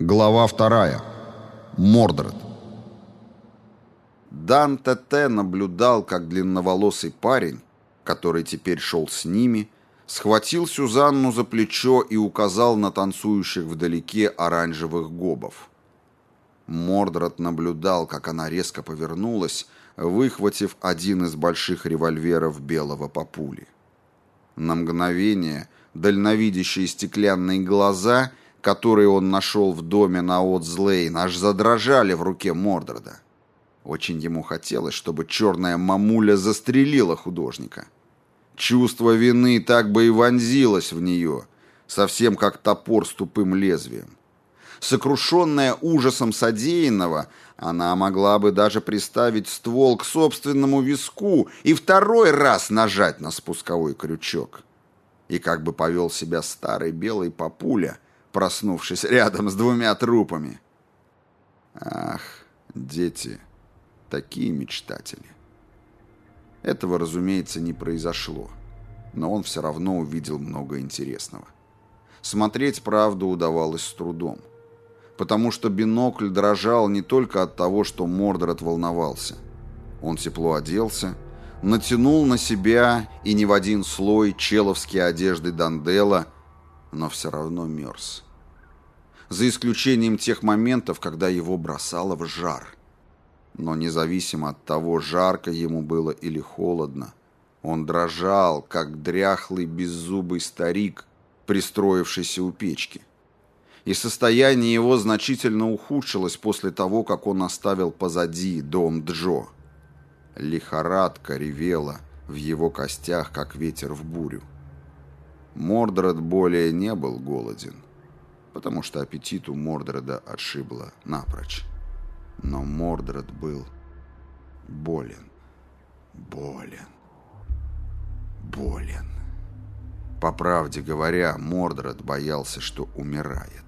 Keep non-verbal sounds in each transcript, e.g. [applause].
Глава вторая. Мордред. Дан ТТ наблюдал, как длинноволосый парень, который теперь шел с ними, схватил Сюзанну за плечо и указал на танцующих вдалеке оранжевых гобов. Мордред наблюдал, как она резко повернулась, выхватив один из больших револьверов белого папули. На мгновение дальновидящие стеклянные глаза — которые он нашел в доме на Отзлейн, аж задрожали в руке Мордреда. Очень ему хотелось, чтобы черная мамуля застрелила художника. Чувство вины так бы и вонзилось в нее, совсем как топор с тупым лезвием. Сокрушенная ужасом содеянного, она могла бы даже приставить ствол к собственному виску и второй раз нажать на спусковой крючок. И как бы повел себя старый белый папуля – проснувшись рядом с двумя трупами. Ах, дети, такие мечтатели. Этого, разумеется, не произошло, но он все равно увидел много интересного. Смотреть правду удавалось с трудом, потому что бинокль дрожал не только от того, что Мордред волновался. Он тепло оделся, натянул на себя и не в один слой человские одежды Дандела, но все равно мерз за исключением тех моментов, когда его бросало в жар. Но независимо от того, жарко ему было или холодно, он дрожал, как дряхлый беззубый старик, пристроившийся у печки. И состояние его значительно ухудшилось после того, как он оставил позади дом Джо. Лихорадка ревела в его костях, как ветер в бурю. Мордред более не был голоден потому что аппетит у Мордреда отшибло напрочь. Но Мордред был болен, болен, болен. По правде говоря, Мордред боялся, что умирает.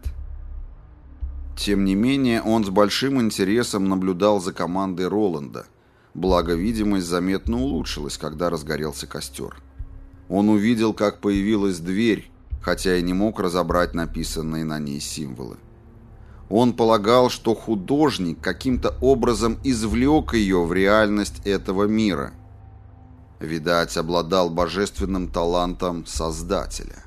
Тем не менее, он с большим интересом наблюдал за командой Роланда, благо видимость заметно улучшилась, когда разгорелся костер. Он увидел, как появилась дверь, хотя и не мог разобрать написанные на ней символы. Он полагал, что художник каким-то образом извлек ее в реальность этого мира. Видать, обладал божественным талантом Создателя.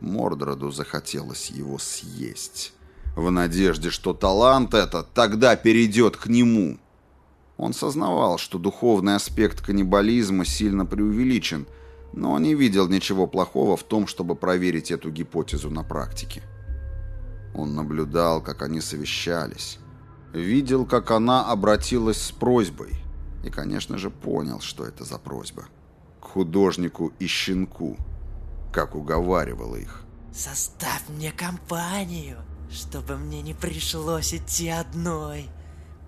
Мордроду захотелось его съесть, в надежде, что талант этот тогда перейдет к нему. Он сознавал, что духовный аспект каннибализма сильно преувеличен – но не видел ничего плохого в том, чтобы проверить эту гипотезу на практике. Он наблюдал, как они совещались, видел, как она обратилась с просьбой и, конечно же, понял, что это за просьба. К художнику и щенку, как уговаривала их. «Составь мне компанию, чтобы мне не пришлось идти одной.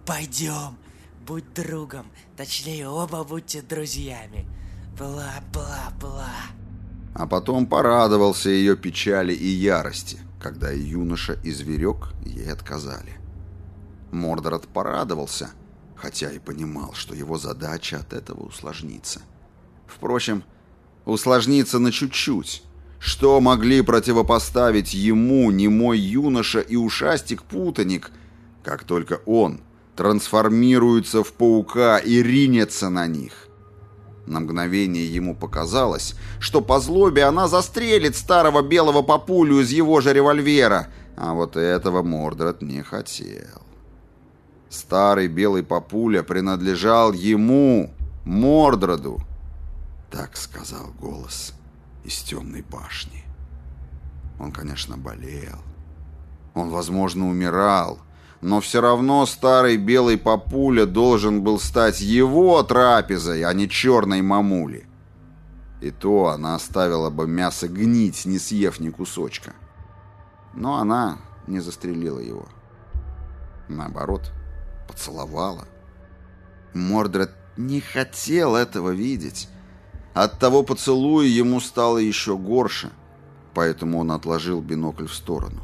Пойдем, будь другом, точнее, оба будьте друзьями. Бла-бла-бла. А потом порадовался ее печали и ярости, когда и юноша, и зверек ей отказали. Мордород порадовался, хотя и понимал, что его задача от этого усложнится. Впрочем, усложнится на чуть-чуть. Что могли противопоставить ему немой юноша и ушастик-путаник, как только он трансформируется в паука и ринется на них? На мгновение ему показалось, что по злобе она застрелит старого белого папулю из его же револьвера, а вот этого Мордред не хотел. Старый белый папуля принадлежал ему, Мордреду. Так сказал голос из темной башни. Он, конечно, болел. Он, возможно, умирал но все равно старый белый папуля должен был стать его трапезой, а не черной мамули. И то она оставила бы мясо гнить, не съев ни кусочка. Но она не застрелила его. Наоборот, поцеловала. Мордред не хотел этого видеть. От того поцелуя ему стало еще горше, поэтому он отложил бинокль в сторону.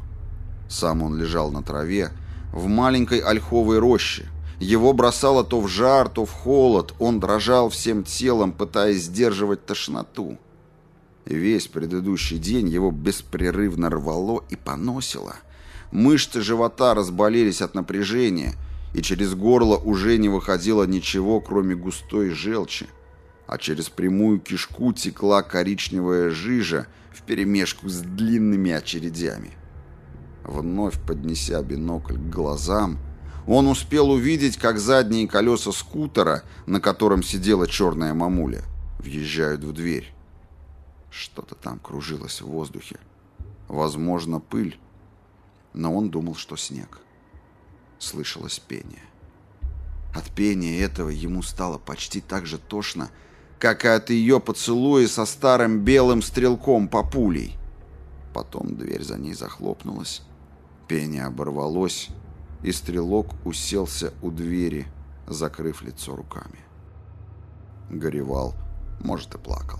Сам он лежал на траве, в маленькой ольховой роще. Его бросало то в жар, то в холод. Он дрожал всем телом, пытаясь сдерживать тошноту. весь предыдущий день его беспрерывно рвало и поносило. Мышцы живота разболелись от напряжения, и через горло уже не выходило ничего, кроме густой желчи, а через прямую кишку текла коричневая жижа вперемешку с длинными очередями. Вновь поднеся бинокль к глазам, он успел увидеть, как задние колеса скутера, на котором сидела черная мамуля, въезжают в дверь. Что-то там кружилось в воздухе. Возможно, пыль, но он думал, что снег. Слышалось пение. От пения этого ему стало почти так же тошно, как и от ее поцелуя со старым белым стрелком по пулей. Потом дверь за ней захлопнулась, пение оборвалось, и стрелок уселся у двери, закрыв лицо руками. Горевал, может, и плакал.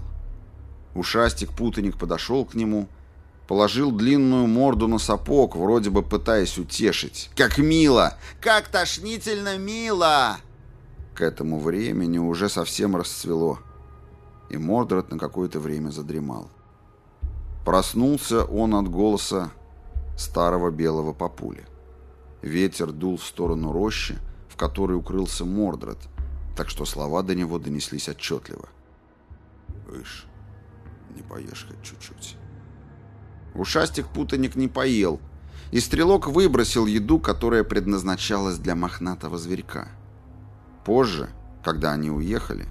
Ушастик-путаник подошел к нему, положил длинную морду на сапог, вроде бы пытаясь утешить. «Как мило! Как тошнительно мило!» К этому времени уже совсем расцвело, и Мордред на какое-то время задремал. Проснулся он от голоса старого белого папули. Ветер дул в сторону рощи, в которой укрылся Мордред, так что слова до него донеслись отчетливо. «Ыш, не поешь хоть чуть-чуть». Ушастик-путаник не поел, и стрелок выбросил еду, которая предназначалась для мохнатого зверька. Позже, когда они уехали,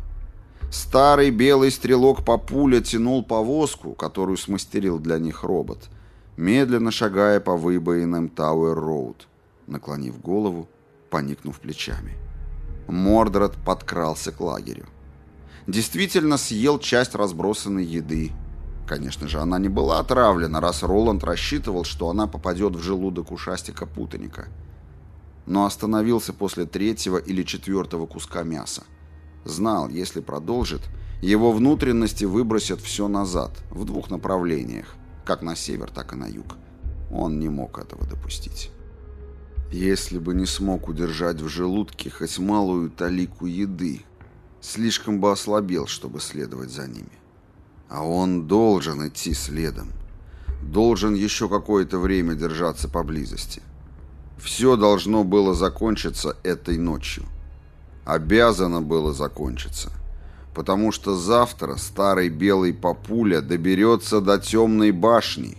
старый белый стрелок Папуля тянул повозку, которую смастерил для них робот, медленно шагая по выбоинам Тауэр-Роуд наклонив голову, поникнув плечами. Мордред подкрался к лагерю. Действительно съел часть разбросанной еды. Конечно же, она не была отравлена, раз Роланд рассчитывал, что она попадет в желудок ушастика-путаника. Но остановился после третьего или четвертого куска мяса. Знал, если продолжит, его внутренности выбросят все назад, в двух направлениях, как на север, так и на юг. Он не мог этого допустить. Если бы не смог удержать в желудке хоть малую талику еды, слишком бы ослабел, чтобы следовать за ними. А он должен идти следом. Должен еще какое-то время держаться поблизости. Все должно было закончиться этой ночью. Обязано было закончиться. Потому что завтра старый белый папуля доберется до темной башни,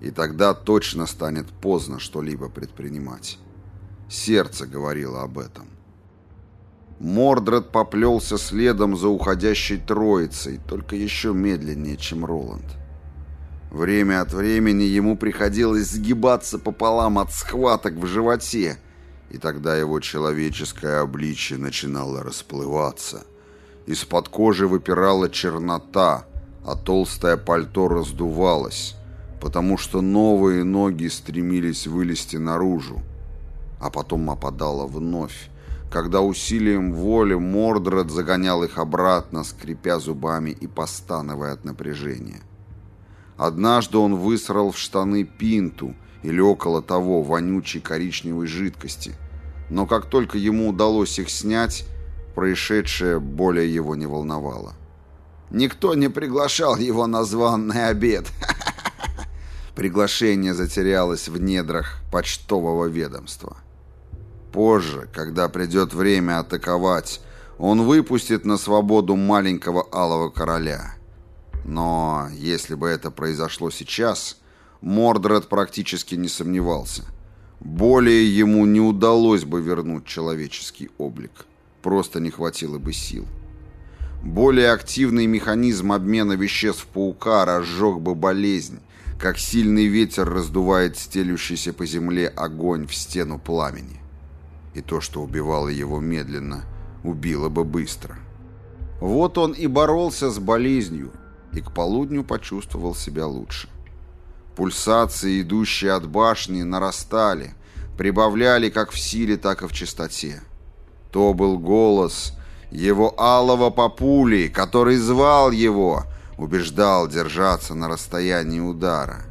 и тогда точно станет поздно что-либо предпринимать. Сердце говорило об этом. Мордред поплелся следом за уходящей троицей, только еще медленнее, чем Роланд. Время от времени ему приходилось сгибаться пополам от схваток в животе, и тогда его человеческое обличье начинало расплываться. Из-под кожи выпирала чернота, а толстое пальто раздувалось, потому что новые ноги стремились вылезти наружу, а потом опадала вновь, когда усилием воли Мордред загонял их обратно, скрипя зубами и постановая от напряжения. Однажды он высрал в штаны пинту или около того вонючей коричневой жидкости, но как только ему удалось их снять, происшедшее более его не волновало. Никто не приглашал его на званный обед. [laughs] Приглашение затерялось в недрах почтового ведомства. Позже, когда придет время атаковать, он выпустит на свободу маленького алого короля. Но если бы это произошло сейчас, Мордред практически не сомневался. Более ему не удалось бы вернуть человеческий облик. Просто не хватило бы сил. Более активный механизм обмена веществ паука разжег бы болезнь, как сильный ветер раздувает стелющийся по земле огонь в стену пламени и то, что убивало его медленно, убило бы быстро. Вот он и боролся с болезнью, и к полудню почувствовал себя лучше. Пульсации, идущие от башни, нарастали, прибавляли как в силе, так и в частоте. То был голос его алого папули, который звал его, убеждал держаться на расстоянии удара.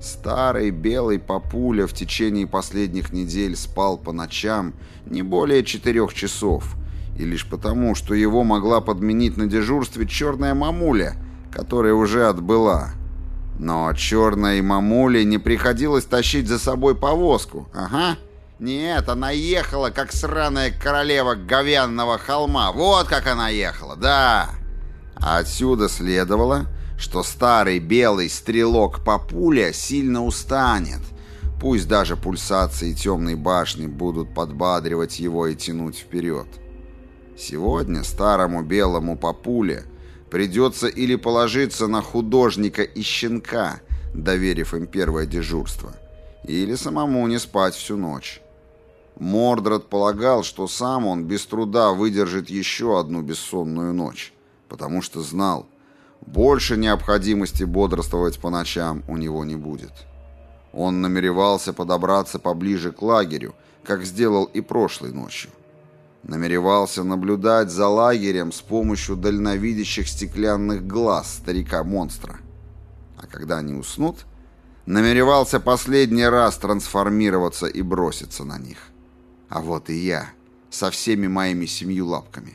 Старый белый папуля в течение последних недель спал по ночам не более четырех часов, и лишь потому, что его могла подменить на дежурстве черная мамуля, которая уже отбыла. Но черной мамуле не приходилось тащить за собой повозку. Ага. Нет, она ехала, как сраная королева говянного холма. Вот как она ехала, да. А отсюда следовало, что старый белый стрелок Папуля сильно устанет. Пусть даже пульсации темной башни будут подбадривать его и тянуть вперед. Сегодня старому белому Папуле придется или положиться на художника и щенка, доверив им первое дежурство, или самому не спать всю ночь. Мордред полагал, что сам он без труда выдержит еще одну бессонную ночь, потому что знал, больше необходимости бодрствовать по ночам у него не будет. Он намеревался подобраться поближе к лагерю, как сделал и прошлой ночью. Намеревался наблюдать за лагерем с помощью дальновидящих стеклянных глаз старика-монстра. А когда они уснут, намеревался последний раз трансформироваться и броситься на них. А вот и я, со всеми моими семью лапками.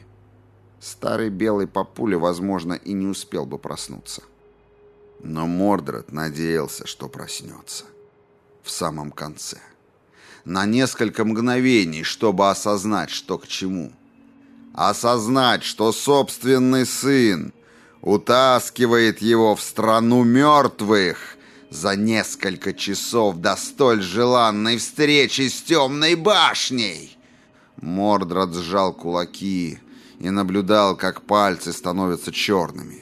Старый белый папуля, возможно, и не успел бы проснуться. Но Мордред надеялся, что проснется. В самом конце. На несколько мгновений, чтобы осознать, что к чему. Осознать, что собственный сын утаскивает его в страну мертвых за несколько часов до столь желанной встречи с темной башней. Мордред сжал кулаки и наблюдал, как пальцы становятся черными.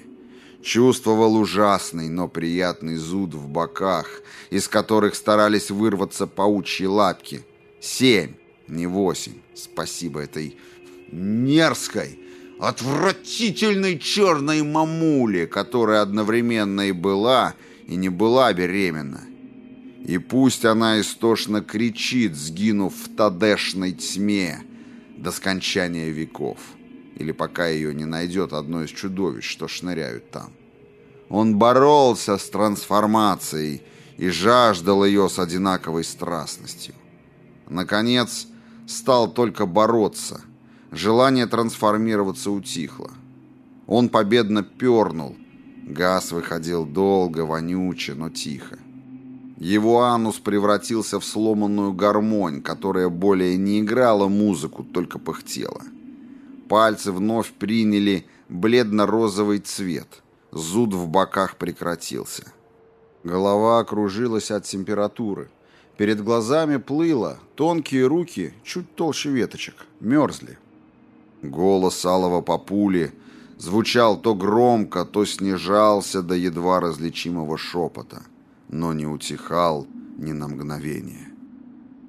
Чувствовал ужасный, но приятный зуд в боках, из которых старались вырваться паучьи лапки. Семь, не восемь. Спасибо этой мерзкой, отвратительной черной мамуле, которая одновременно и была, и не была беременна. И пусть она истошно кричит, сгинув в тадешной тьме до скончания веков или пока ее не найдет одно из чудовищ, что шныряют там. Он боролся с трансформацией и жаждал ее с одинаковой страстностью. Наконец, стал только бороться. Желание трансформироваться утихло. Он победно пернул. Газ выходил долго, вонюче, но тихо. Его анус превратился в сломанную гармонь, которая более не играла музыку, только пыхтела. Пальцы вновь приняли бледно-розовый цвет. Зуд в боках прекратился. Голова окружилась от температуры. Перед глазами плыло, тонкие руки, чуть толще веточек, мерзли. Голос алого папули звучал то громко, то снижался до едва различимого шепота, но не утихал ни на мгновение.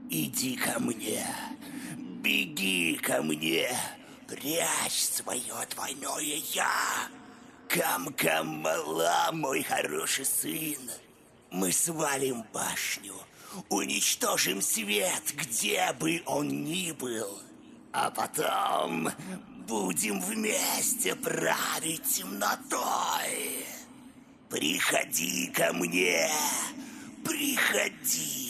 «Иди ко мне! Беги ко мне!» Прячь свое двойное «я». Кам-кам-мала, мой хороший сын. Мы свалим башню, уничтожим свет, где бы он ни был. А потом будем вместе править темнотой. Приходи ко мне, приходи.